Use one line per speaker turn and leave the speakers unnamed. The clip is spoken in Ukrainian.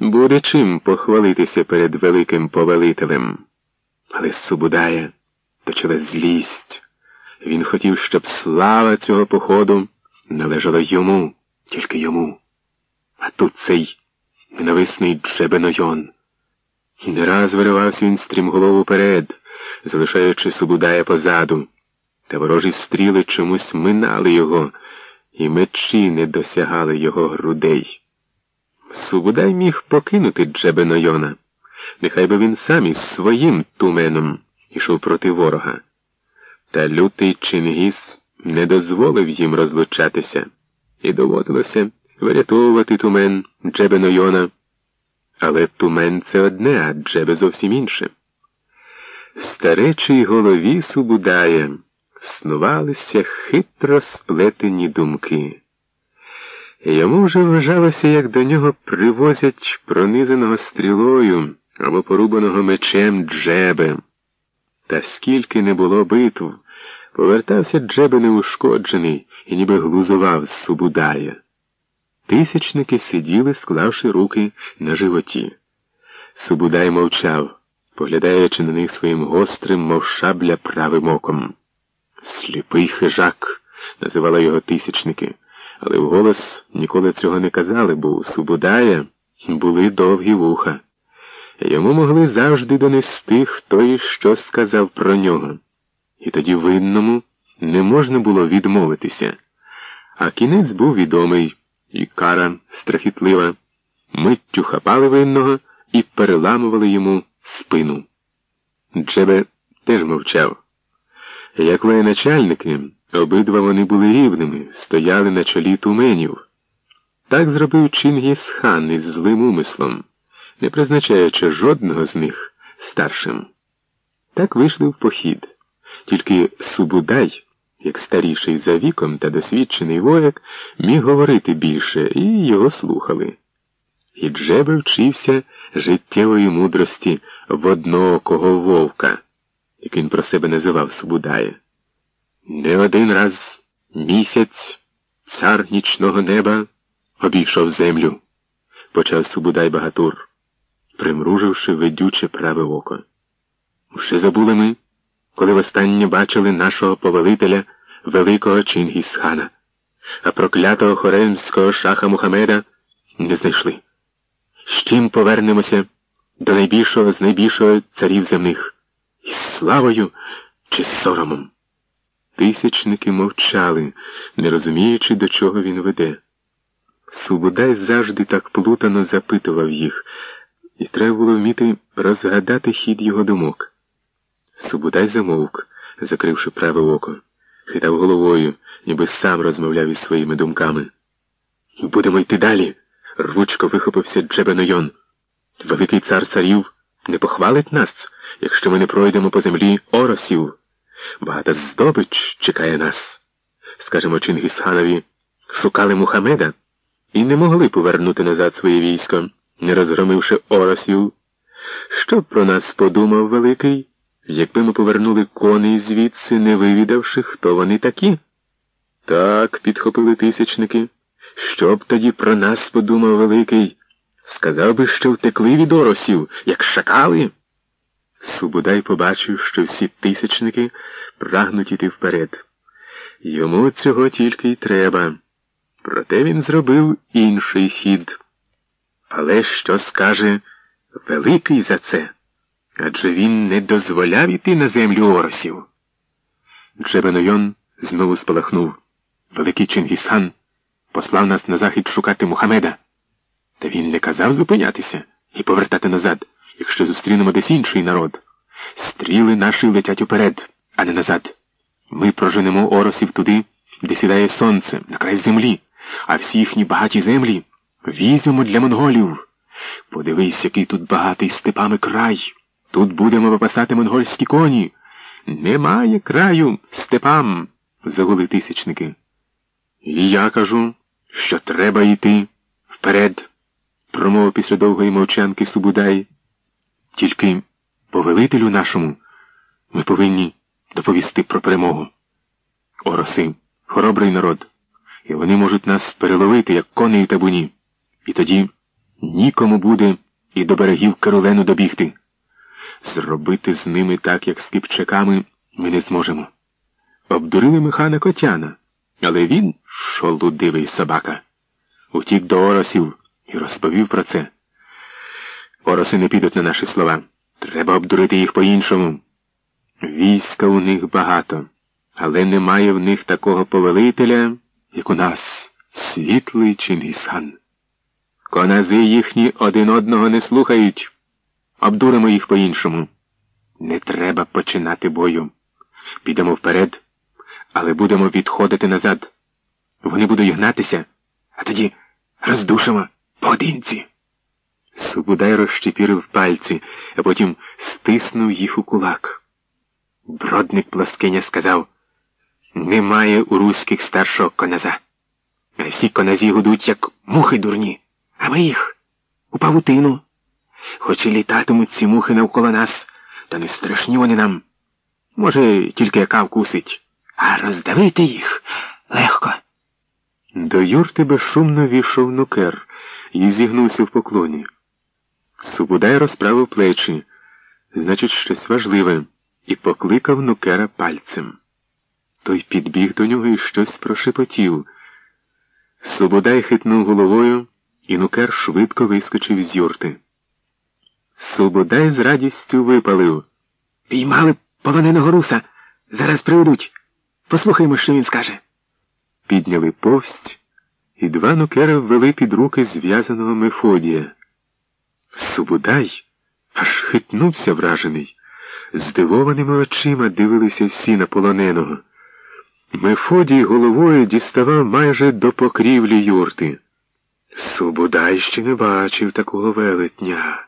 Буде чим похвалитися перед великим повелителем. Але Субудая точила злість. Він хотів, щоб слава цього походу належала йому, тільки йому. А тут цей ненависний Джебенойон. Не раз виривався він стрімголов уперед, залишаючи Субудая позаду, та ворожі стріли чомусь минали його, і мечі не досягали його грудей. Субудай міг покинути Джебенойона. Нехай би він сам із своїм туменом ішов проти ворога. Та лютий Чингіс не дозволив їм розлучатися, і доводилося врятовувати тумен Джебенойона. Але тумен це одне, а Джебе зовсім інше. Старечій голові Субудая снувалися хитро сплетені думки. Йому вже вважалося, як до нього привозять пронизаного стрілою або порубаного мечем Джебе. Та скільки не було битв, повертався Джебе неушкоджений і ніби глузував з Субудая. Тисячники сиділи, склавши руки на животі. Субудай мовчав, поглядаючи на них своїм гострим, мов шабля правим оком. Сліпий хижак, називали його тисячники, але вголос ніколи цього не казали, бо у Субудая були довгі вуха. Йому могли завжди донести, хто і що сказав про нього. І тоді винному не можна було відмовитися. А кінець був відомий, і кара страхітлива. Миттю хапали винного і переламували йому спину. Джебе теж мовчав. Як воєначальники, обидва вони були рівними, стояли на чолі туменів. Так зробив Чингіс хан із злим умислом не призначаючи жодного з них старшим. Так вийшли в похід. Тільки Субудай, як старіший за віком та досвідчений вояк, міг говорити більше, і його слухали. І Джебе вчився життєвої мудрості в одноокого вовка, як він про себе називав Субудая. Не один раз місяць, цар нічного неба, обійшов землю, почав Субудай Багатур примруживши ведюче праве око. Вже забули ми, коли востаннє бачили нашого повелителя великого Чингісхана, а проклятого хоремського шаха Мухамеда не знайшли. З чим повернемося до найбільшого з найбільшого царів земних, із славою чи соромом? Тисячники мовчали, не розуміючи, до чого він веде. Субудай завжди так плутано запитував їх і треба було вміти розгадати хід його думок. Субудай замовк, закривши праве око, хитав головою, ніби сам розмовляв із своїми думками. Будемо йти далі, рвучко вихопився Джебенойон. Великий цар царів не похвалить нас, якщо ми не пройдемо по землі оросів. Багата здобич чекає нас. Скажемо Чингісханові, шукали Мухамеда і не могли повернути назад своє військо не розгромивши оросів. Що б про нас подумав Великий, якби ми повернули коней звідси, не вивідавши, хто вони такі? Так, підхопили тисячники. Що б тоді про нас подумав Великий? Сказав би, що втекли від оросів, як шакали. Субудай побачив, що всі тисячники прагнуть іти вперед. Йому цього тільки й треба. Проте він зробив інший хід. Але що скаже Великий за це? Адже він не дозволяв іти на землю оросів. Джебенойон знову спалахнув. Великий Чингісхан послав нас на захід шукати Мухамеда. Та він не казав зупинятися і повертати назад, якщо зустрінемо десь інший народ. Стріли наші летять уперед, а не назад. Ми проженемо оросів туди, де сідає сонце, на край землі, а всі їхні багаті землі. Візьмемо для монголів. Подивись, який тут багатий степами край. Тут будемо випасати монгольські коні. Немає краю степам, загули тисячники. І я кажу, що треба йти вперед, промовив після довгої мовчанки Субудай. Тільки повелителю нашому ми повинні доповісти про перемогу. Ороси, хоробрий народ, і вони можуть нас переловити, як коней табуні. І тоді нікому буде і до берегів Керулену добігти. Зробити з ними так, як з кипчаками, ми не зможемо. Обдурили механа Котяна, але він, шолудивий собака, утік до оросів і розповів про це. Ороси не підуть на наші слова. Треба обдурити їх по-іншому. Війська у них багато, але немає в них такого повелителя, як у нас, світлий Чингісхан. Конази їхні один одного не слухають. Обдуримо їх по-іншому. Не треба починати бою. Підемо вперед, але будемо відходити назад. Вони будуть гнатися, а тоді роздушимо поодинці. Субудай розщепірив пальці, а потім стиснув їх у кулак. Бродник плоскиня сказав немає у руських старшого коназа. Всі коназі гудуть, як мухи дурні, а ми їх у павутину. Хоч і літатимуть ці мухи навколо нас, та не страшні вони нам. Може, тільки яка вкусить, а роздавити їх легко. До юрти безшумно війшов нукер і зігнувся в поклоні. Субудай розправив плечі, значить, щось важливе, і покликав нукера пальцем. Той підбіг до нього і щось прошепотів. Субудай хитнув головою, і нукер швидко вискочив з юрти. Субудай з радістю випалив. Піймали полоненого руса. Зараз приведуть. Послухаймо, що він скаже. Підняли повсть, і два нукера ввели під руки зв'язаного Мефодія. Субудай аж хитнувся вражений. Здивованими очима дивилися всі на полоненого. Мефодій головою діставав майже до покрівлі юрти. Субудай ще не бачив такого велетня.